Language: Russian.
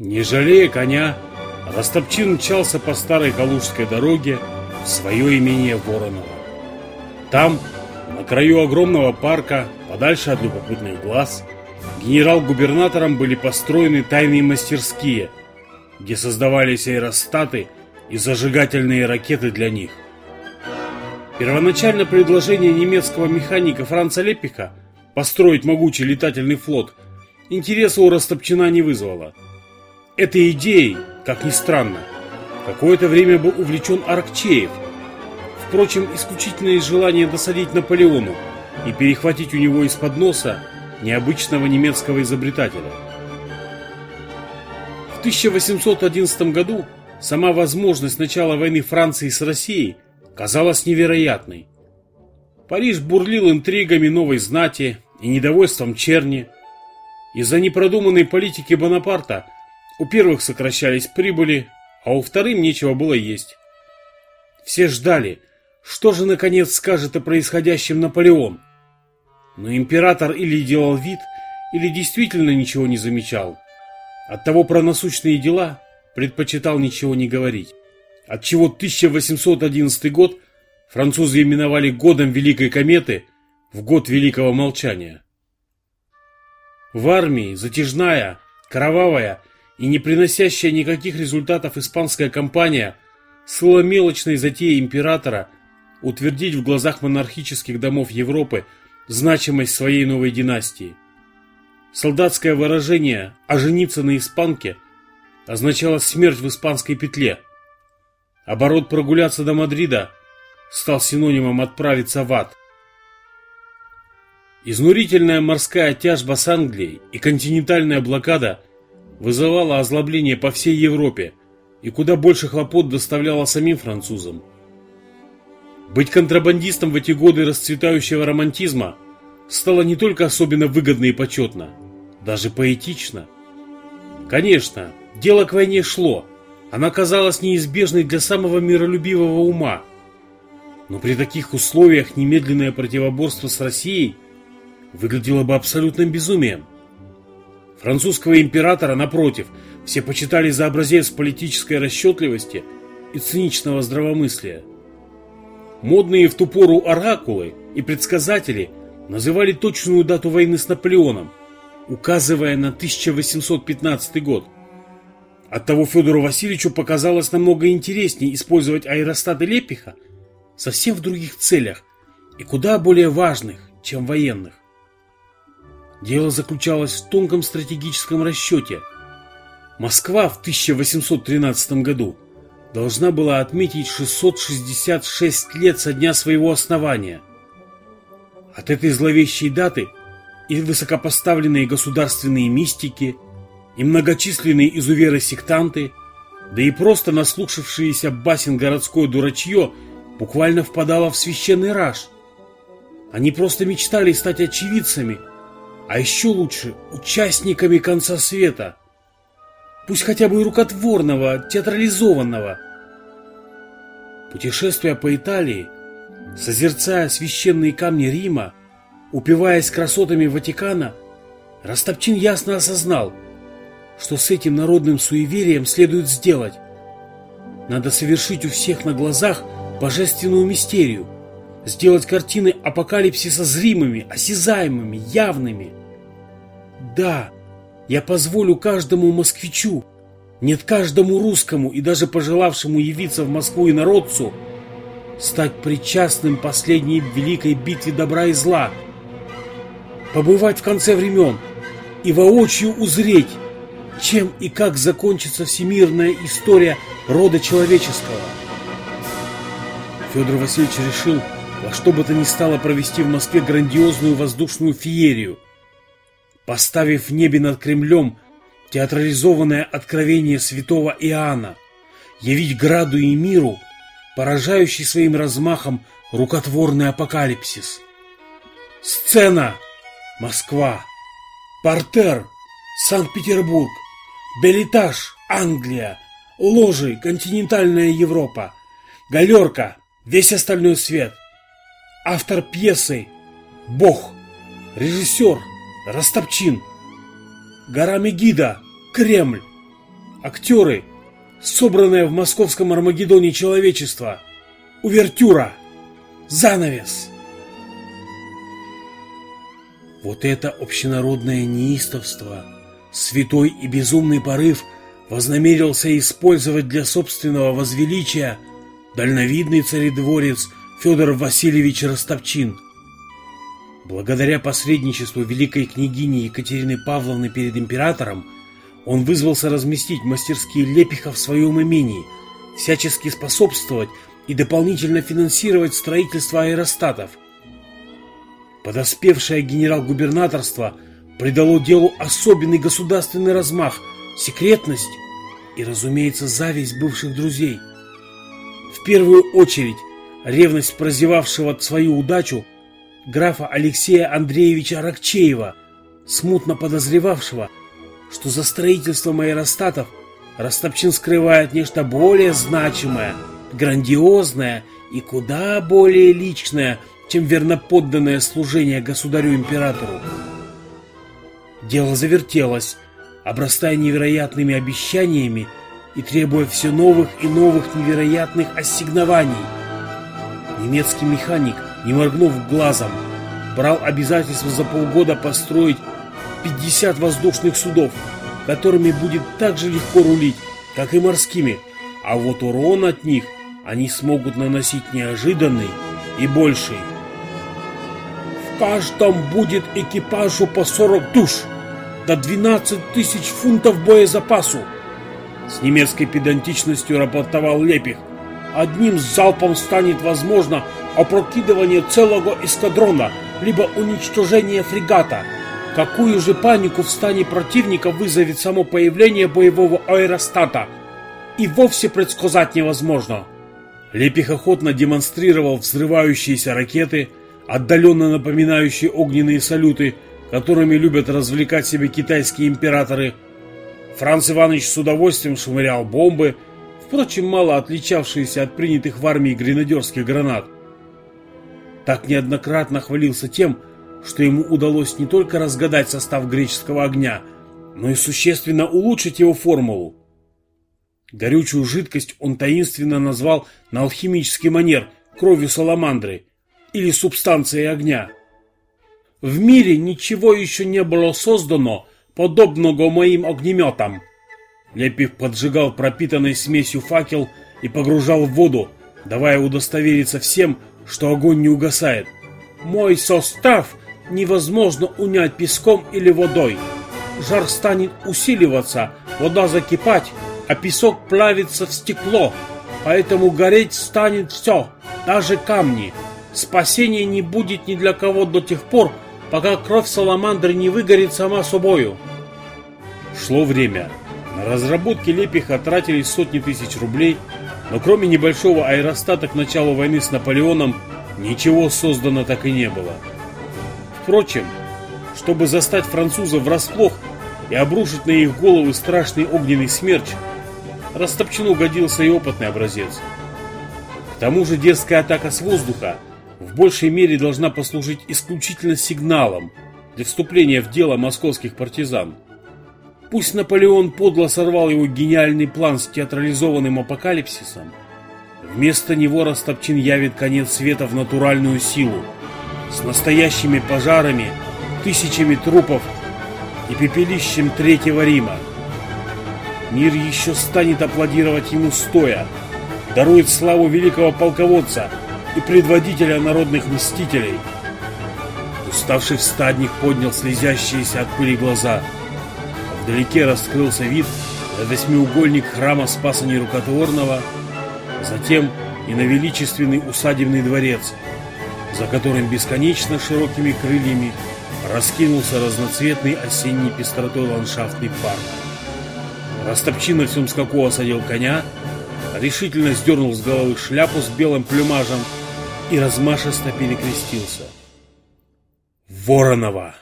Не жалея коня, Растопчин мчался по старой Калужской дороге в свое имение Воронова. Там, на краю огромного парка, подальше от любопытных глаз, генерал-губернатором были построены тайные мастерские, где создавались аэростаты и зажигательные ракеты для них. Первоначально предложение немецкого механика Франца Лепиха построить могучий летательный флот интереса у Растопчина не вызвало. Этой идеей, как ни странно, какое-то время был увлечен Аркчеев. Впрочем, исключительно из желания досадить Наполеону и перехватить у него из-под носа необычного немецкого изобретателя. В 1811 году сама возможность начала войны Франции с Россией казалась невероятной. Париж бурлил интригами новой знати и недовольством черни. Из-за непродуманной политики Бонапарта у первых сокращались прибыли, а у вторым нечего было есть. Все ждали, что же наконец скажет о происходящем Наполеон. Но император или делал вид, или действительно ничего не замечал. Оттого про насущные дела предпочитал ничего не говорить. Отчего 1811 год французы именовали годом Великой кометы в год Великого молчания. В армии затяжная, кровавая и не приносящая никаких результатов испанская кампания слыла мелочной затеей императора утвердить в глазах монархических домов Европы значимость своей новой династии. Солдатское выражение «ожениться на испанке» означало смерть в испанской петле. Оборот прогуляться до Мадрида стал синонимом отправиться в ад. Изнурительная морская тяжба с Англией и континентальная блокада вызывала озлобление по всей Европе и куда больше хлопот доставляла самим французам. Быть контрабандистом в эти годы расцветающего романтизма стало не только особенно выгодно и почетно, даже поэтично. Конечно, дело к войне шло, она казалась неизбежной для самого миролюбивого ума. Но при таких условиях немедленное противоборство с Россией выглядело бы абсолютным безумием. Французского императора, напротив, все почитали за образец политической расчетливости и циничного здравомыслия. Модные в ту пору оракулы и предсказатели называли точную дату войны с Наполеоном, указывая на 1815 год. Оттого Федору Васильевичу показалось намного интереснее использовать аэростаты Лепиха совсем в других целях и куда более важных, чем военных. Дело заключалось в тонком стратегическом расчете. Москва в 1813 году – должна была отметить 666 лет со дня своего основания. От этой зловещей даты и высокопоставленные государственные мистики, и многочисленные изуверы-сектанты, да и просто наслушавшиеся басен городское дурачье буквально впадало в священный раж. Они просто мечтали стать очевидцами, а еще лучше участниками конца света – пусть хотя бы рукотворного, театрализованного. Путешествуя по Италии, созерцая священные камни Рима, упиваясь красотами Ватикана, Растопчин ясно осознал, что с этим народным суеверием следует сделать. Надо совершить у всех на глазах божественную мистерию, сделать картины апокалипсиса зримыми, осязаемыми, явными. Да, я позволю каждому москвичу, нет каждому русскому и даже пожелавшему явиться в Москву и народцу, стать причастным последней великой битве добра и зла, побывать в конце времен и воочию узреть, чем и как закончится всемирная история рода человеческого. Федор Васильевич решил во что бы то ни стало провести в Москве грандиозную воздушную феерию – поставив в небе над Кремлем театрализованное откровение святого Иоанна, явить граду и миру, поражающий своим размахом рукотворный апокалипсис. Сцена! Москва! Портер! Санкт-Петербург! Белитаж! Англия! Ложи! Континентальная Европа! Галерка! Весь остальной свет! Автор пьесы! Бог! Режиссер! Растопчин, гора Мегида, Кремль, Актеры, собранное в московском Армагеддоне человечество. Увертюра. Занавес. Вот это общенародное неистовство, святой и безумный порыв вознамерился использовать для собственного возвеличия дальновидный царедворец Федор Васильевич Ростопчин. Благодаря посредничеству великой княгини Екатерины Павловны перед императором он вызвался разместить мастерские Лепиха в своем имении, всячески способствовать и дополнительно финансировать строительство аэростатов. Подоспевшее генерал-губернаторство придало делу особенный государственный размах, секретность и, разумеется, зависть бывших друзей. В первую очередь ревность прозевавшего свою удачу графа Алексея Андреевича Рокчеева, смутно подозревавшего, что за строительством аэростатов Ростопчин скрывает нечто более значимое, грандиозное и куда более личное, чем верноподданное служение государю-императору. Дело завертелось, обрастая невероятными обещаниями и требуя все новых и новых невероятных ассигнований. Немецкий механик, не моргнув глазом, брал обязательство за полгода построить 50 воздушных судов, которыми будет так же легко рулить, как и морскими, а вот урон от них они смогут наносить неожиданный и больший. В каждом будет экипажу по 40 душ, до 12 тысяч фунтов боезапасу. С немецкой педантичностью рапортовал Лепих. Одним залпом станет возможно опрокидывание целого эскадрона, либо уничтожение фрегата – Какую же панику в стане противника вызовет само появление боевого аэростата? И вовсе предсказать невозможно. Лепих охотно демонстрировал взрывающиеся ракеты, отдаленно напоминающие огненные салюты, которыми любят развлекать себя китайские императоры. Франц Иванович с удовольствием швырял бомбы, впрочем, мало отличавшиеся от принятых в армии гренадерских гранат. Так неоднократно хвалился тем, что ему удалось не только разгадать состав греческого огня, но и существенно улучшить его формулу. Горючую жидкость он таинственно назвал на алхимический манер кровью саламандры или субстанцией огня. В мире ничего еще не было создано, подобного моим огнеметам. Лепих поджигал пропитанной смесью факел и погружал в воду, давая удостовериться всем, что огонь не угасает. Мой состав невозможно унять песком или водой. Жар станет усиливаться, вода закипать, а песок плавится в стекло. Поэтому гореть станет все, даже камни. Спасения не будет ни для кого до тех пор, пока кровь саламандры не выгорит сама собою. Шло время. На разработки Лепиха тратились сотни тысяч рублей, но кроме небольшого аэростата к началу войны с Наполеоном, ничего создано так и не было. Впрочем, чтобы застать французов врасплох и обрушить на их головы страшный огненный смерч, Растопчину годился и опытный образец. К тому же дерзкая атака с воздуха в большей мере должна послужить исключительно сигналом для вступления в дело московских партизан. Пусть Наполеон подло сорвал его гениальный план с театрализованным апокалипсисом, вместо него Растопчин явит конец света в натуральную силу – с настоящими пожарами, тысячами трупов и пепелищем Третьего Рима. Мир еще станет аплодировать ему стоя, дарует славу великого полководца и предводителя народных мстителей. Уставший всадник поднял слезящиеся от пыли глаза. Вдалеке раскрылся вид на восьмиугольник храма Спаса Нерукотворного, затем и на величественный усадебный дворец – за которым бесконечно широкими крыльями раскинулся разноцветный осенний пестротой ландшафтный парк. Растопчин на всем скаку осадил коня, решительно сдернул с головы шляпу с белым плюмажем и размашисто перекрестился. Воронова!